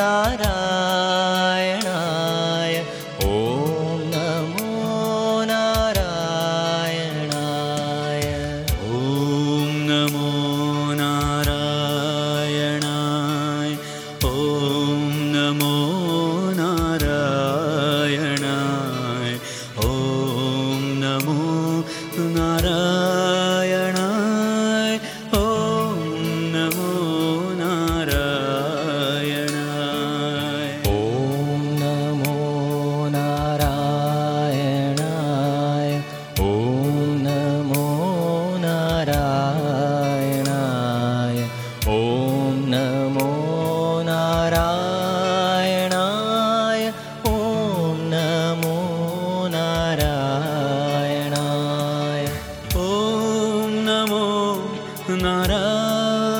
Nara. love.